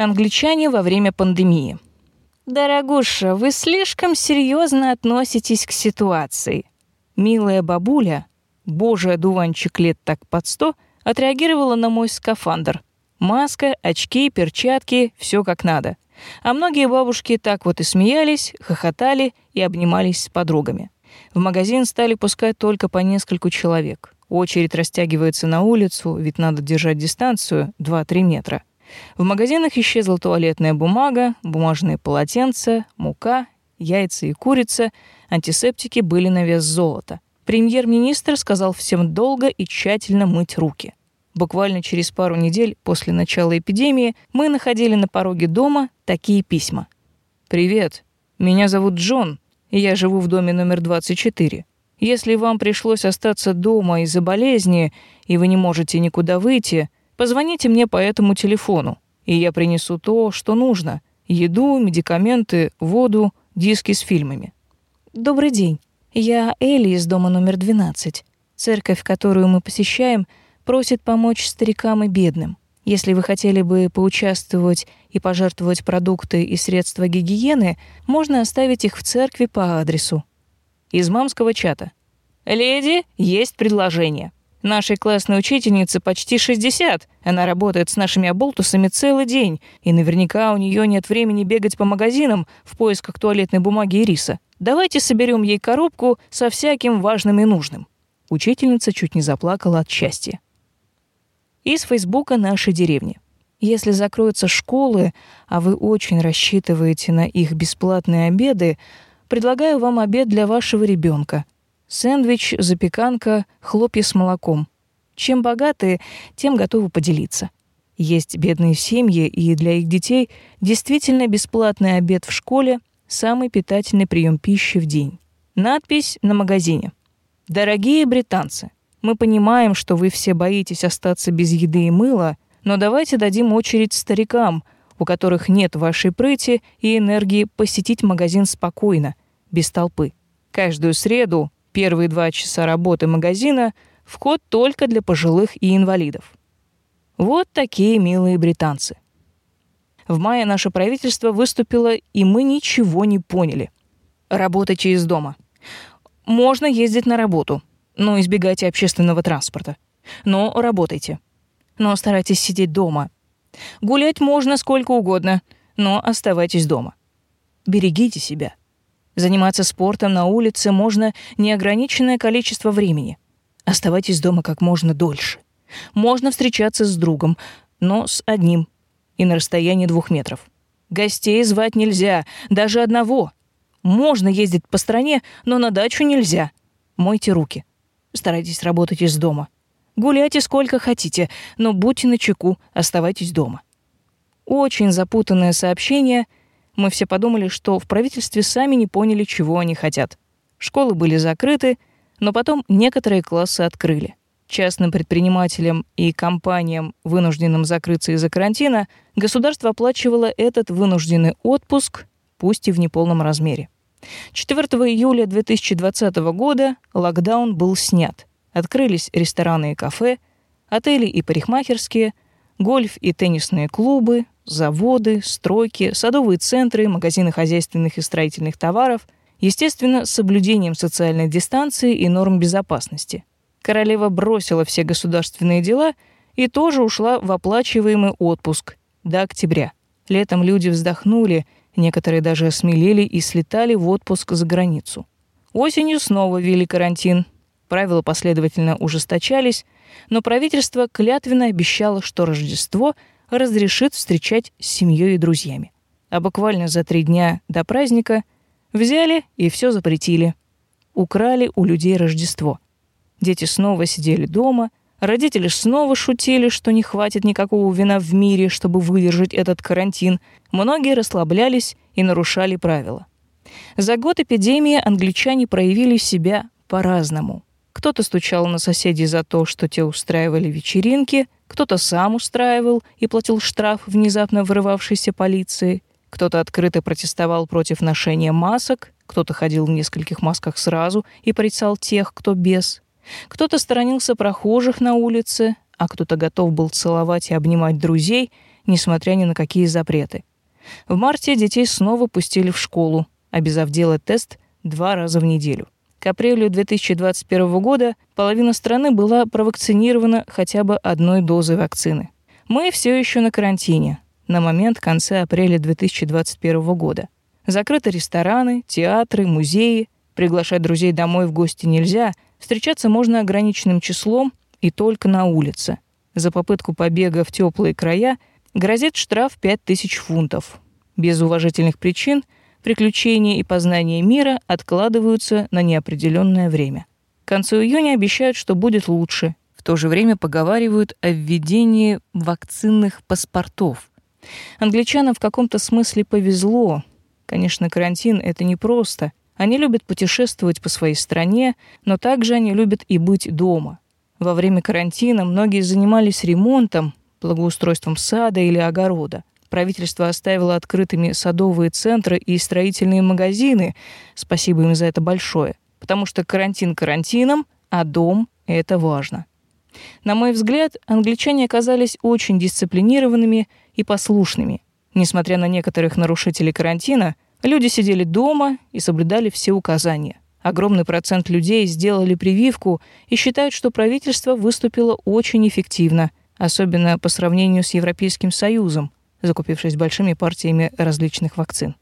Англичане во время пандемии. Дорогуша, вы слишком серьезно относитесь к ситуации. Милая бабуля, божий одуванчик лет так под сто, отреагировала на мой скафандр. Маска, очки, перчатки, все как надо. А многие бабушки так вот и смеялись, хохотали и обнимались с подругами. В магазин стали пускать только по нескольку человек. Очередь растягивается на улицу, ведь надо держать дистанцию 2-3 метра. В магазинах исчезла туалетная бумага, бумажные полотенца, мука, яйца и курица, антисептики были на вес золота. Премьер-министр сказал всем долго и тщательно мыть руки. Буквально через пару недель после начала эпидемии мы находили на пороге дома такие письма. «Привет, меня зовут Джон, и я живу в доме номер 24. Если вам пришлось остаться дома из-за болезни, и вы не можете никуда выйти, Позвоните мне по этому телефону, и я принесу то, что нужно: еду, медикаменты, воду, диски с фильмами. Добрый день. Я Элли из дома номер 12. Церковь, которую мы посещаем, просит помочь старикам и бедным. Если вы хотели бы поучаствовать и пожертвовать продукты и средства гигиены, можно оставить их в церкви по адресу. Из мамского чата. Леди, есть предложение. Нашей классной учительнице почти 60. Она работает с нашими оболтусами целый день, и наверняка у нее нет времени бегать по магазинам в поисках туалетной бумаги и риса. Давайте соберем ей коробку со всяким важным и нужным. Учительница чуть не заплакала от счастья. Из Фейсбука нашей деревни. Если закроются школы, а вы очень рассчитываете на их бесплатные обеды, предлагаю вам обед для вашего ребенка — Сэндвич, запеканка, хлопья с молоком. Чем богаты, тем готовы поделиться. Есть бедные семьи, и для их детей действительно бесплатный обед в школе – самый питательный прием пищи в день. Надпись на магазине. «Дорогие британцы, мы понимаем, что вы все боитесь остаться без еды и мыла, но давайте дадим очередь старикам, у которых нет вашей прыти и энергии посетить магазин спокойно, без толпы. Каждую среду Первые два часа работы магазина вход только для пожилых и инвалидов. Вот такие милые британцы. В мае наше правительство выступило, и мы ничего не поняли. Работайте из дома. Можно ездить на работу, но избегайте общественного транспорта. Но работайте. Но старайтесь сидеть дома. Гулять можно сколько угодно, но оставайтесь дома. Берегите себя. Заниматься спортом на улице можно неограниченное количество времени. Оставайтесь дома как можно дольше. Можно встречаться с другом, но с одним и на расстоянии двух метров. Гостей звать нельзя, даже одного. Можно ездить по стране, но на дачу нельзя. Мойте руки. Старайтесь работать из дома. Гуляйте сколько хотите, но будьте начеку, оставайтесь дома. Очень запутанное сообщение — мы все подумали, что в правительстве сами не поняли, чего они хотят. Школы были закрыты, но потом некоторые классы открыли. Частным предпринимателям и компаниям, вынужденным закрыться из-за карантина, государство оплачивало этот вынужденный отпуск, пусть и в неполном размере. 4 июля 2020 года локдаун был снят. Открылись рестораны и кафе, отели и парикмахерские, гольф и теннисные клубы, заводы, стройки, садовые центры, магазины хозяйственных и строительных товаров, естественно, с соблюдением социальной дистанции и норм безопасности. Королева бросила все государственные дела и тоже ушла в оплачиваемый отпуск до октября. Летом люди вздохнули, некоторые даже осмелели и слетали в отпуск за границу. Осенью снова ввели карантин. Правила последовательно ужесточались, но правительство клятвенно обещало, что Рождество — разрешит встречать с семьей и друзьями. А буквально за три дня до праздника взяли и все запретили. Украли у людей Рождество. Дети снова сидели дома, родители снова шутили, что не хватит никакого вина в мире, чтобы выдержать этот карантин. Многие расслаблялись и нарушали правила. За год эпидемии англичане проявили себя по-разному. Кто-то стучал на соседей за то, что те устраивали вечеринки, кто-то сам устраивал и платил штраф внезапно вырывавшейся полиции, кто-то открыто протестовал против ношения масок, кто-то ходил в нескольких масках сразу и порицал тех, кто без. Кто-то сторонился прохожих на улице, а кто-то готов был целовать и обнимать друзей, несмотря ни на какие запреты. В марте детей снова пустили в школу, обязав делать тест два раза в неделю. К апрелю 2021 года половина страны была провакцинирована хотя бы одной дозой вакцины. Мы все еще на карантине на момент конца апреля 2021 года. Закрыты рестораны, театры, музеи. Приглашать друзей домой в гости нельзя. Встречаться можно ограниченным числом и только на улице. За попытку побега в теплые края грозит штраф 5000 фунтов. Без уважительных причин приключения и познание мира откладываются на неопределенное время. К концу июня обещают, что будет лучше. В то же время поговаривают о введении вакцинных паспортов. Англичанам в каком-то смысле повезло. Конечно, карантин — это непросто. Они любят путешествовать по своей стране, но также они любят и быть дома. Во время карантина многие занимались ремонтом, благоустройством сада или огорода. Правительство оставило открытыми садовые центры и строительные магазины. Спасибо им за это большое. Потому что карантин карантином, а дом — это важно. На мой взгляд, англичане оказались очень дисциплинированными и послушными. Несмотря на некоторых нарушителей карантина, люди сидели дома и соблюдали все указания. Огромный процент людей сделали прививку и считают, что правительство выступило очень эффективно, особенно по сравнению с Европейским Союзом, закупившись большими партиями различных вакцин.